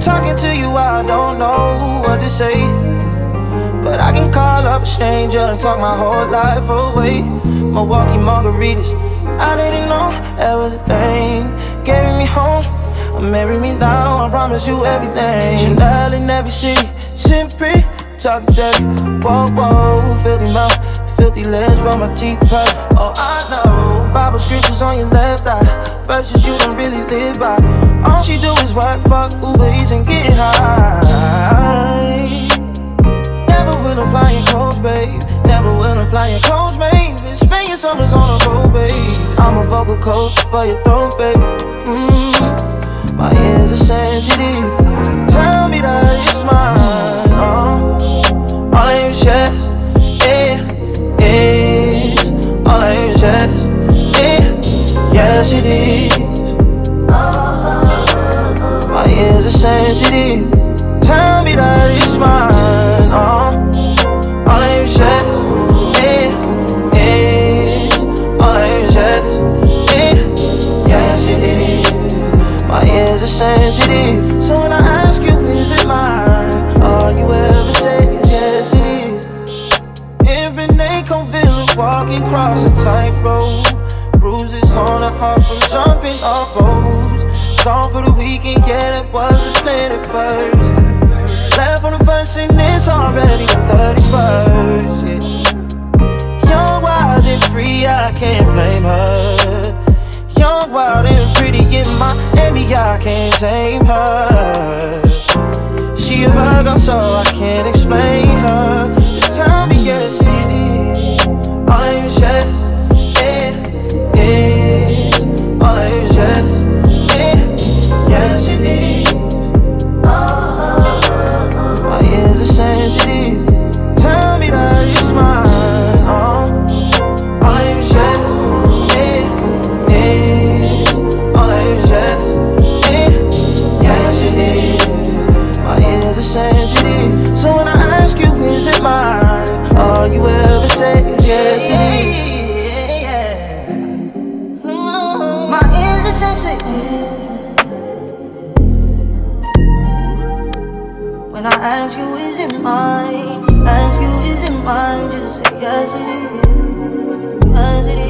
talking to you, I don't know what to say. But I can call up a stranger and talk my whole life away. Milwaukee margaritas, I didn't know that was a thing. Carry me home, marry me now, I promise you everything. Chanel in every city, simply talk dirty. Whoa, whoa, filthy mouth, filthy lips, but my teeth purr. Oh, I know, Bible scriptures on your left eye, verses you don't really live by. All she do work, fuck Uber Eats and get high. Never will I fly in coach, babe. Never will I fly in coach, babe. Spend your summers on a road, babe. I'm a vocal coach for your throat, babe. Mm. My ears are sensitive. Tell me that it's mine. Oh. All I hear is yes. All I hear is yes, yeah, yes it is. Ears are sensitive. Tell me that it's mine. Oh. All I hear is. All I hear is yes, it is. My ears are sensitive. So when I ask you, is it mine? All you ever say is yes, it is. Every day, feeling walking across a tightrope. Bruises on the heart from jumping off roads. Gone for the weekend, yeah, that wasn't planned at first. Left on the first and it's already the 31st. Yeah. Young, wild, and free, I can't blame her. Young, wild, and pretty in Miami, I can't tame her. She a Virgo, so I can't explain her. When I ask you, is it mine? Ask you, is it mine? Just say yes, it is. Yes, it is.